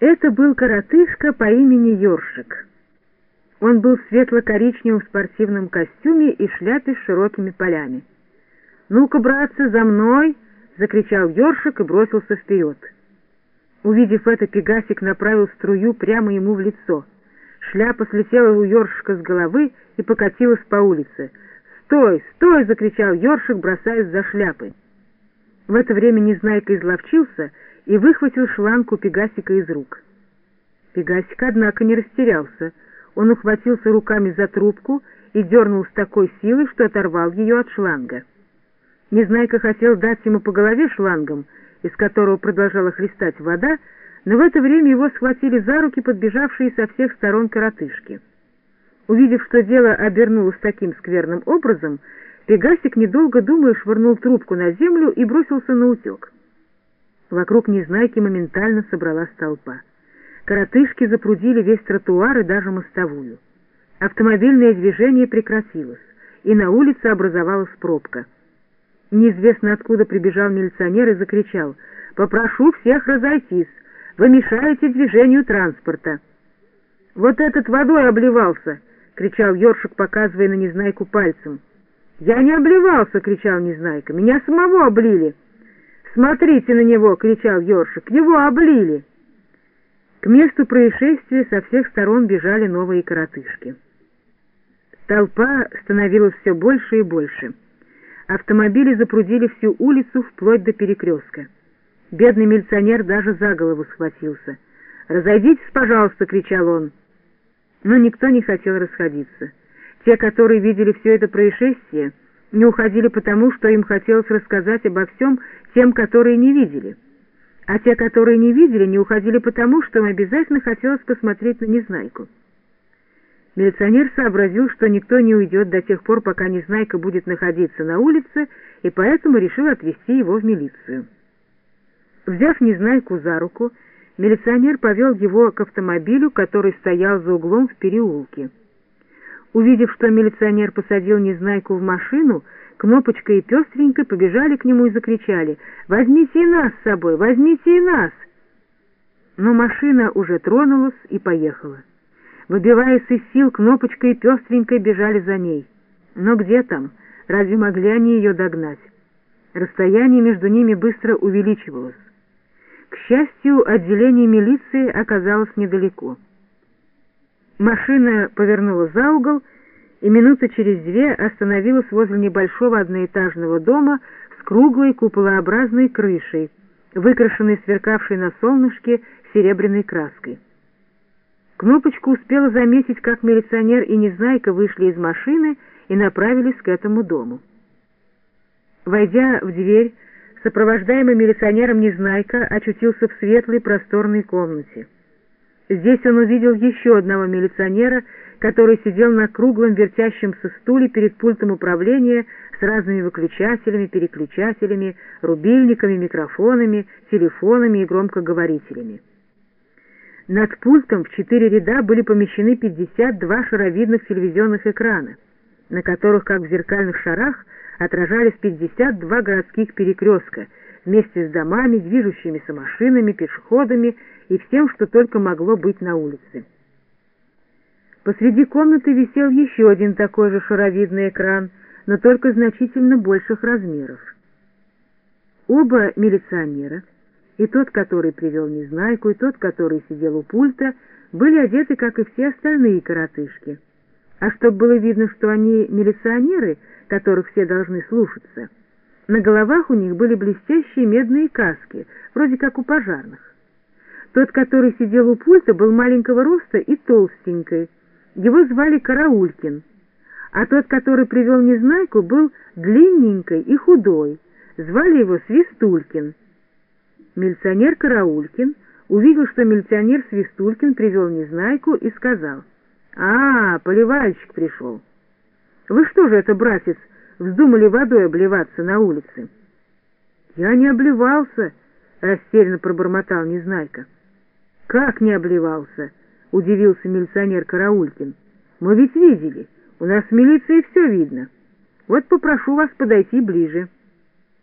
Это был коротышка по имени Ёршик. Он был в светло-коричневом спортивном костюме и шляпе с широкими полями. «Ну-ка, братцы, за мной!» — закричал Ёршик и бросился вперед. Увидев это, Пегасик направил струю прямо ему в лицо. Шляпа слетела у Ёршика с головы и покатилась по улице. «Стой! Стой!» — закричал Ёршик, бросаясь за шляпой. В это время Незнайка изловчился и выхватил шланг у Пегасика из рук. Пегасик, однако, не растерялся. Он ухватился руками за трубку и дернул с такой силой, что оторвал ее от шланга. Незнайка хотел дать ему по голове шлангом, из которого продолжала хлестать вода, но в это время его схватили за руки подбежавшие со всех сторон коротышки. Увидев, что дело обернулось таким скверным образом, Пегасик, недолго думая, швырнул трубку на землю и бросился на утек. Вокруг Незнайки моментально собралась толпа. Коротышки запрудили весь тротуар и даже мостовую. Автомобильное движение прекратилось, и на улице образовалась пробка. Неизвестно откуда прибежал милиционер и закричал «Попрошу всех разойтись, вы мешаете движению транспорта». «Вот этот водой обливался!» — кричал Ёршик, показывая на Незнайку пальцем. «Я не обливался!» — кричал Незнайка. «Меня самого облили!» «Смотрите на него!» — кричал Ёршик. «Его облили!» К месту происшествия со всех сторон бежали новые коротышки. Толпа становилась все больше и больше. Автомобили запрудили всю улицу вплоть до перекрестка. Бедный милиционер даже за голову схватился. «Разойдитесь, пожалуйста!» — кричал он. Но никто не хотел расходиться. Те, которые видели все это происшествие, не уходили потому, что им хотелось рассказать обо всем тем, которые не видели. А те, которые не видели, не уходили потому, что им обязательно хотелось посмотреть на Незнайку. Милиционер сообразил, что никто не уйдет до тех пор, пока Незнайка будет находиться на улице, и поэтому решил отвезти его в милицию. Взяв Незнайку за руку, милиционер повел его к автомобилю, который стоял за углом в переулке. Увидев, что милиционер посадил Незнайку в машину, Кнопочка и Пестренька побежали к нему и закричали «Возьмите и нас с собой! Возьмите и нас!» Но машина уже тронулась и поехала. Выбиваясь из сил, Кнопочка и Пестренька бежали за ней. Но где там? Разве могли они ее догнать? Расстояние между ними быстро увеличивалось. К счастью, отделение милиции оказалось недалеко. Машина повернула за угол, и минуты через две остановилась возле небольшого одноэтажного дома с круглой куполообразной крышей, выкрашенной сверкавшей на солнышке серебряной краской. Кнопочка успела заметить, как милиционер и Незнайка вышли из машины и направились к этому дому. Войдя в дверь, сопровождаемый милиционером Незнайка очутился в светлой просторной комнате. Здесь он увидел еще одного милиционера, который сидел на круглом вертящемся стуле перед пультом управления с разными выключателями, переключателями, рубильниками, микрофонами, телефонами и громкоговорителями. Над пультом в четыре ряда были помещены 52 шаровидных телевизионных экрана, на которых, как в зеркальных шарах, отражались 52 городских перекрестка вместе с домами, движущимися машинами, пешеходами и всем, что только могло быть на улице. Посреди комнаты висел еще один такой же шаровидный экран, но только значительно больших размеров. Оба милиционера, и тот, который привел Незнайку, и тот, который сидел у пульта, были одеты, как и все остальные коротышки. А чтобы было видно, что они милиционеры, которых все должны слушаться, на головах у них были блестящие медные каски, вроде как у пожарных. Тот, который сидел у пульта, был маленького роста и толстенький, его звали Караулькин, а тот, который привел Незнайку, был длинненький и худой. Звали его Свистулькин. Милиционер Караулькин увидел, что милиционер Свистулькин привел Незнайку и сказал, «А, поливальщик пришел. Вы что же это, братец, вздумали водой обливаться на улице?» «Я не обливался», — растерянно пробормотал Незнайка. «Как не обливался?» — удивился милиционер Караулькин. «Мы ведь видели. У нас в милиции все видно. Вот попрошу вас подойти ближе».